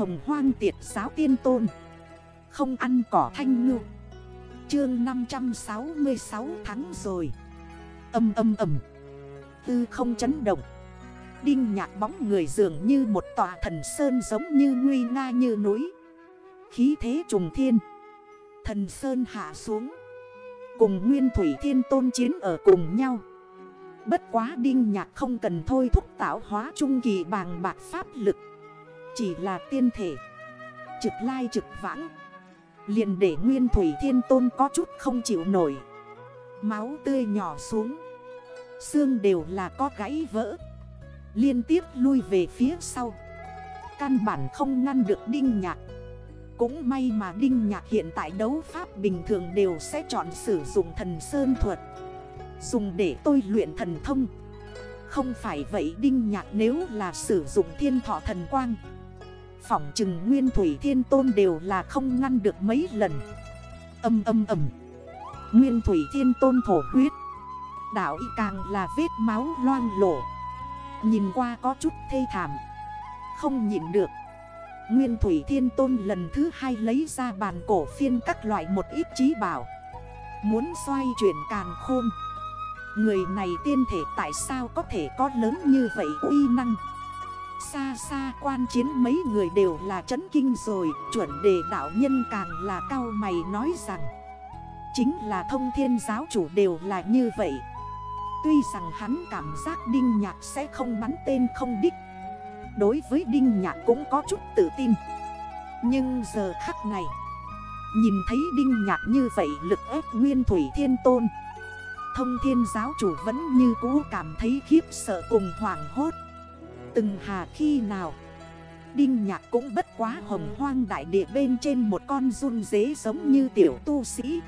Hồng hoang tiệt giáo tiên tôn. Không ăn cỏ thanh ngư. Chương 566 tháng rồi. Âm âm âm Tư không chấn động. Đinh nhạc bóng người dường như một tòa thần sơn giống như nguy nga như núi. Khí thế trùng thiên. Thần sơn hạ xuống. Cùng nguyên thủy thiên tôn chiến ở cùng nhau. Bất quá đinh nhạc không cần thôi thúc tạo hóa trung kỳ bàng bạc pháp lực. Chỉ là tiên thể. Trực lai trực vãng. Liền để nguyên thủy thiên tôn có chút không chịu nổi. Máu tươi nhỏ xuống. Xương đều là có gãy vỡ. Liên tiếp lui về phía sau. Căn bản không ngăn được đinh nhạc. Cũng may mà đinh nhạc hiện tại đấu pháp bình thường đều sẽ chọn sử dụng thần sơn thuật. Dùng để tôi luyện thần thông. Không phải vậy đinh nhạc nếu là sử dụng thiên thọ thần quang Phỏng chừng nguyên thủy thiên tôn đều là không ngăn được mấy lần. Âm âm âm. Nguyên thủy thiên tôn thổ huyết. Đảo y càng là vết máu loang lổ. Nhìn qua có chút thê thảm. Không nhìn được. Nguyên thủy thiên tôn lần thứ hai lấy ra bàn cổ phiên các loại một ít trí bảo. Muốn xoay chuyển càn khôn. Người này tiên thể tại sao có thể có lớn như vậy uy năng? Xa xa quan chiến mấy người đều là chấn kinh rồi, Chuẩn đề đạo nhân càng là cao mày nói rằng, Chính là thông thiên giáo chủ đều là như vậy. Tuy rằng hắn cảm giác Đinh Nhạc sẽ không bắn tên không đích, Đối với Đinh Nhạc cũng có chút tự tin. Nhưng giờ khắc này, Nhìn thấy Đinh Nhạc như vậy lực ép Nguyên Thủy Thiên Tôn, Thông thiên giáo chủ vẫn như cũ cảm thấy khiếp sợ cùng hoảng hốt. Từng hà khi nào. Đinh nhạc cũng bất quá hồng hoang đại địa bên trên một con run dế giống như tiểu tu sĩ.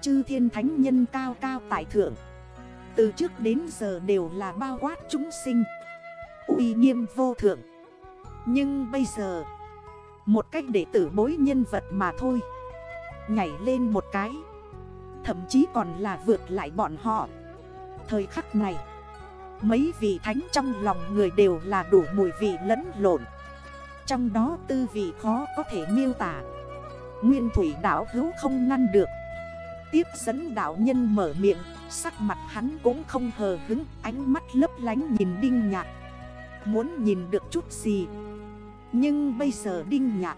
Chư thiên thánh nhân cao cao tại thượng. Từ trước đến giờ đều là bao quát chúng sinh. Uy nghiêm vô thượng. Nhưng bây giờ, Một cách để tử bối nhân vật mà thôi. Nhảy lên một cái. Thậm chí còn là vượt lại bọn họ. Thời khắc này Mấy vị thánh trong lòng người đều là đủ mùi vị lẫn lộn. Trong đó tư vị khó có thể miêu tả. Nguyên thủy đảo hữu không ngăn được. Tiếp dẫn đảo nhân mở miệng, Sắc mặt hắn cũng không hờ hứng, Ánh mắt lấp lánh nhìn đinh nhạc. Muốn nhìn được chút gì? Nhưng bây giờ đinh nhạc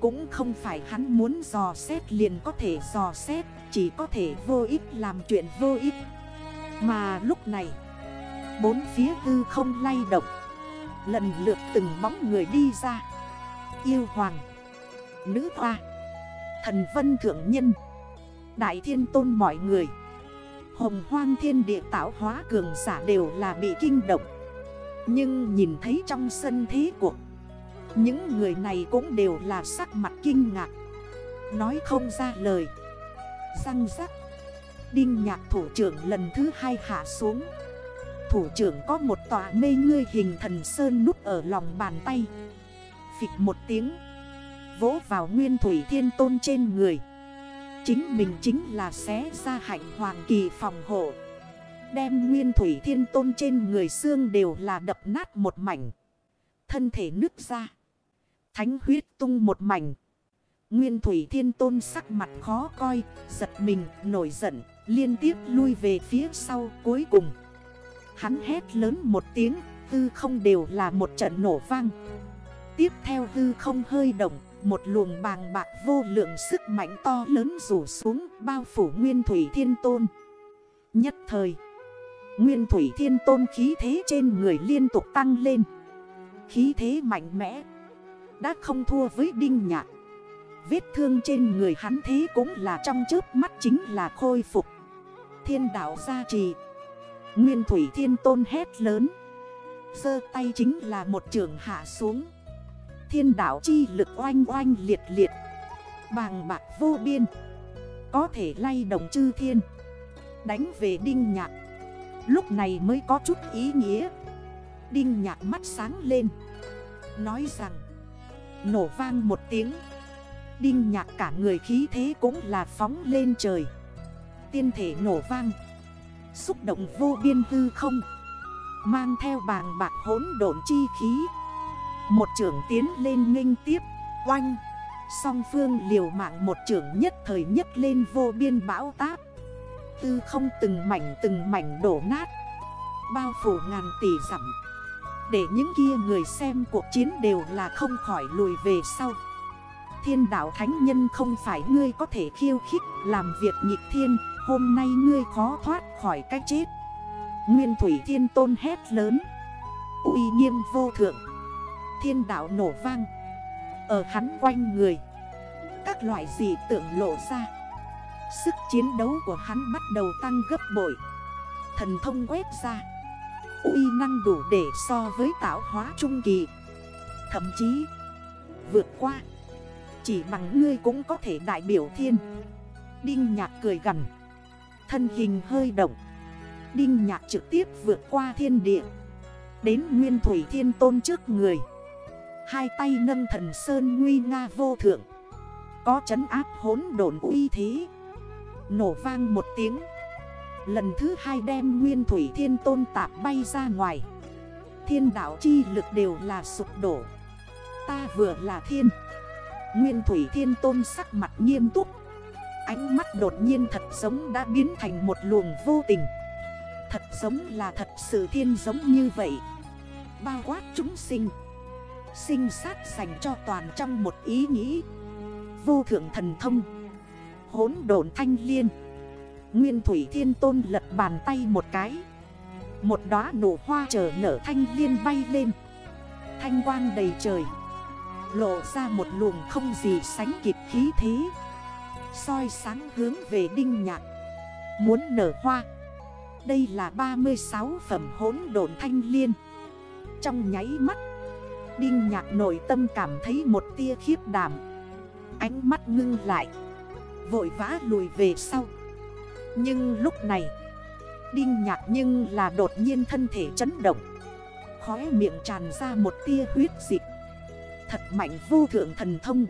Cũng không phải hắn muốn dò xét liền có thể dò xét, Chỉ có thể vô ích làm chuyện vô ích. Mà lúc này Bốn phía hư không lay động. Lần lượt từng bóng người đi ra. Yêu hoàng. Nữ hoa. Thần vân thượng nhân. Đại thiên tôn mọi người. Hồng hoang thiên địa tạo hóa cường giả đều là bị kinh động. Nhưng nhìn thấy trong sân thế cuộc, Những người này cũng đều là sắc mặt kinh ngạc. Nói không ra lời. Răng rắc. Đinh nhạc thủ trưởng lần thứ hai hạ xuống thủ trưởng có một tòa mê ngươi hình thần sơn núp ở lòng bàn tay. Phịch một tiếng, Vỗ vào nguyên thủy thiên tôn trên người. Chính mình chính là xé ra hạnh hoàng kỳ phòng hộ. Đem nguyên thủy thiên tôn trên người xương đều là đập nát một mảnh. Thân thể nứt ra. Thánh huyết tung một mảnh. Nguyên thủy thiên tôn sắc mặt khó coi, Giật mình, nổi giận, Liên tiếp lui về phía sau cuối cùng. Hắn hét lớn một tiếng, Hư không đều là một trận nổ vang. Tiếp theo hư không hơi động, Một luồng bàng bạc vô lượng sức mạnh to lớn rủ xuống Bao phủ Nguyên Thủy Thiên Tôn. Nhất thời, Nguyên Thủy Thiên Tôn khí thế trên người liên tục tăng lên. Khí thế mạnh mẽ, Đã không thua với Đinh Nhạc. Vết thương trên người hắn thế cũng là trong chớp mắt chính là khôi phục. Thiên đạo gia trì Nguyên Thủy Thiên Tôn hét lớn. Sơ tay chính là một trường hạ xuống. Thiên đảo chi lực oanh oanh liệt liệt. Bàng bạc vô biên. Có thể lay động chư thiên. Đánh về đinh nhạc. Lúc này mới có chút ý nghĩa. Đinh nhạc mắt sáng lên. Nói rằng, Nổ vang một tiếng. Đinh nhạc cả người khí thế cũng là phóng lên trời. Tiên thể nổ vang. Xúc động vô biên tư không, Mang theo bàng bạc hốn độn chi khí. Một trưởng tiến lên nghênh tiếp, Oanh, Song phương liều mạng một trưởng nhất thời nhất lên vô biên bão táp. Tư không từng mảnh từng mảnh đổ nát, Bao phủ ngàn tỷ dặm. Để những kia người xem cuộc chiến đều là không khỏi lùi về sau. Thiên đạo thánh nhân không phải ngươi có thể khiêu khích làm việc nhịp thiên Hôm nay ngươi khó thoát khỏi cái chết. Nguyên thủy thiên tôn hét lớn. Uy nghiêm vô thượng. Thiên đạo nổ vang. Ở hắn quanh người, Các loại dị tượng lộ ra. Sức chiến đấu của hắn bắt đầu tăng gấp bội. Thần thông quét ra. Uy năng đủ để so với tạo hóa trung kỳ. Thậm chí, Vượt qua. Chỉ bằng ngươi cũng có thể đại biểu thiên. Đinh nhạc cười gần Thân hình hơi động. Đinh nhạc trực tiếp vượt qua thiên địa, Đến nguyên thủy thiên tôn trước người. Hai tay nâng thần sơn nguy nga vô thượng, Có chấn áp hốn độn uy thế. Nổ vang một tiếng, Lần thứ hai đem nguyên thủy thiên tôn tạp bay ra ngoài. Thiên đảo chi lực đều là sụp đổ. Ta vừa là thiên. Nguyên thủy thiên tôn sắc mặt nghiêm túc Ánh mắt đột nhiên thật giống đã biến thành một luồng vô tình. Thật giống là thật sự thiên giống như vậy. Bao quát chúng sinh. Sinh sát dành cho toàn trong một ý nghĩ. Vô thượng thần thông. Hốn đồn thanh liên. Nguyên thủy thiên tôn lật bàn tay một cái. Một đóa nụ hoa chờ nở thanh liên bay lên. Thanh quang đầy trời. Lộ ra một luồng không gì sánh kịp khí thế soi sáng hướng về đinh nhạc. Muốn nở hoa. Đây là 36 phẩm hốn độn thanh liên. Trong nháy mắt, Đinh nhạc nội tâm cảm thấy một tia khiếp đảm. Ánh mắt ngưng lại, Vội vã lùi về sau. Nhưng lúc này, Đinh nhạc nhưng là đột nhiên thân thể chấn động. Khóe miệng tràn ra một tia huyết dịch. Thật mạnh vô thượng thần thông.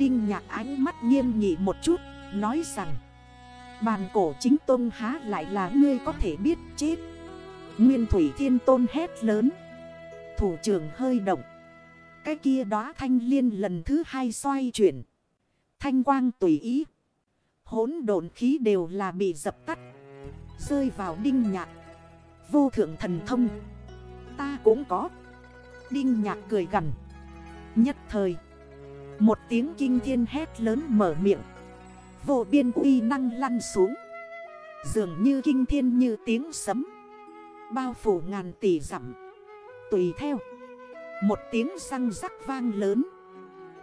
Đinh nhạc ánh mắt nghiêm nghị một chút, Nói rằng Bàn cổ chính tôn há lại là ngươi có thể biết chết? Nguyên thủy thiên tôn hét lớn. Thủ trưởng hơi động. Cái kia đó thanh liên lần thứ hai xoay chuyển. Thanh quang tùy ý. Hốn độn khí đều là bị dập tắt. Rơi vào đinh nhạc. Vô thượng thần thông. Ta cũng có. Đinh nhạc cười gần Nhất thời một tiếng kinh thiên hét lớn mở miệng. Vô biên uy năng lăn xuống. Dường như kinh thiên như tiếng sấm. Bao phủ ngàn tỷ dặm. Tùy theo. Một tiếng răng rắc vang lớn.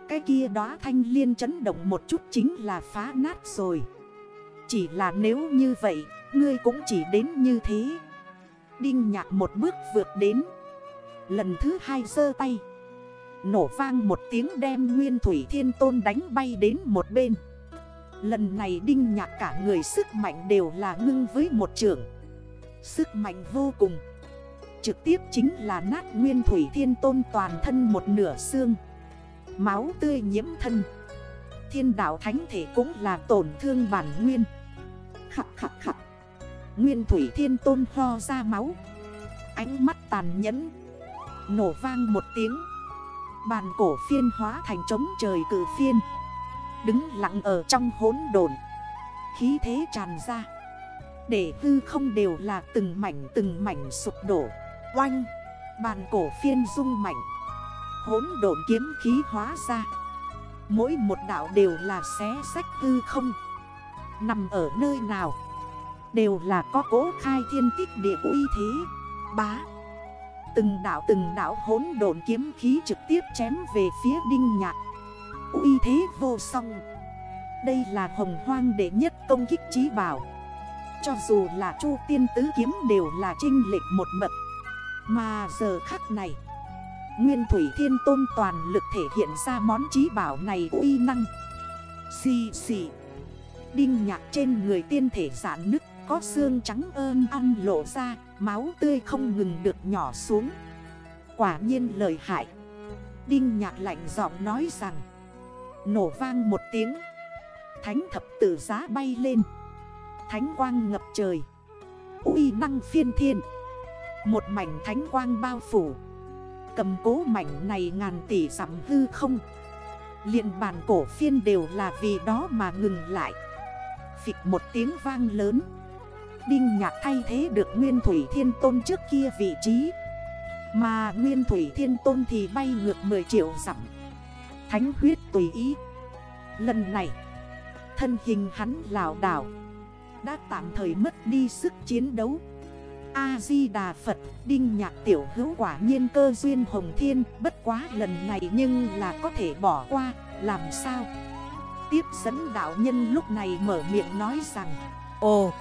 Cái kia đó thanh liên chấn động một chút chính là phá nát rồi. Chỉ là nếu như vậy, Ngươi cũng chỉ đến như thế. Đinh nhạc một bước vượt đến. Lần thứ hai sơ tay. Nổ vang một tiếng đem nguyên thủy thiên tôn đánh bay đến một bên. Lần này đinh nhạc cả người sức mạnh đều là ngưng với một trường. Sức mạnh vô cùng. Trực tiếp chính là nát nguyên thủy thiên tôn toàn thân một nửa xương. Máu tươi nhiễm thân. Thiên đạo thánh thể cũng là tổn thương bản nguyên. Khắc khắc khắc. Nguyên thủy thiên tôn ho ra máu. Ánh mắt tàn nhẫn. Nổ vang một tiếng. Bàn cổ phiên hóa thành trống trời cử phiên. Đứng lặng ở trong hốn đồn Khí thế tràn ra. Để hư không đều là từng mảnh từng mảnh sụp đổ. Oanh! Bàn cổ phiên rung mạnh. Hốn đồn kiếm khí hóa ra. Mỗi một đảo đều là xé sách hư không. Nằm ở nơi nào? Đều là có cố khai thiên tích địa uy thế. Bá! Từng đảo từng đảo hốn đồn kiếm khí trực tiếp chém về phía đinh nhạc. Uy thế vô song. Đây là hồng hoang đệ nhất công kích trí bảo. Cho dù là chu tiên tứ kiếm đều là trinh lệch một bậc. Mà giờ khắc này, Nguyên Thủy Thiên Tôn toàn lực thể hiện ra món trí bảo này uy năng. Xì xì. Đinh nhạc trên người tiên thể giãn nứt. Có xương trắng ơn ăn lộ ra, Máu tươi không ngừng được nhỏ xuống. Quả nhiên lời hại. Đinh nhạc lạnh giọng nói rằng, Nổ vang một tiếng. Thánh thập tử giá bay lên. Thánh quang ngập trời. Uy năng phiên thiên. Một mảnh thánh quang bao phủ. Cầm cố mảnh này ngàn tỷ giảm hư không. Liền bàn cổ phiên đều là vì đó mà ngừng lại. Phịch một tiếng vang lớn. Đinh nhạc thay thế được Nguyên Thủy Thiên Tôn trước kia vị trí. Mà Nguyên Thủy Thiên Tôn thì bay ngược 10 triệu dặm. Thánh huyết tùy ý. Lần này, Thân hình hắn lào đảo. Đã tạm thời mất đi sức chiến đấu. A-di-đà Phật, Đinh nhạc tiểu hữu quả nhiên cơ duyên hồng thiên. Bất quá lần này nhưng là có thể bỏ qua, Làm sao? Tiếp dẫn đạo nhân lúc này mở miệng nói rằng, Ồ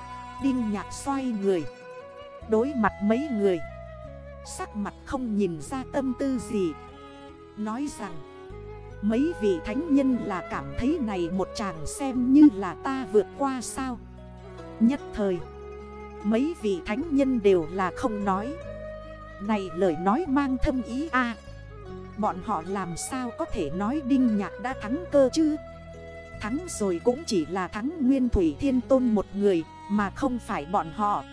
Đinh nhạc xoay người. Đối mặt mấy người. Sắc mặt không nhìn ra tâm tư gì. Nói rằng, Mấy vị thánh nhân là cảm thấy này một chàng xem như là ta vượt qua sao? Nhất thời, Mấy vị thánh nhân đều là không nói. Này lời nói mang thâm ý a. Bọn họ làm sao có thể nói Đinh Nhạc đã thắng cơ chứ? Thắng rồi cũng chỉ là thắng Nguyên Thủy Thiên Tôn một người. Mà không phải bọn họ.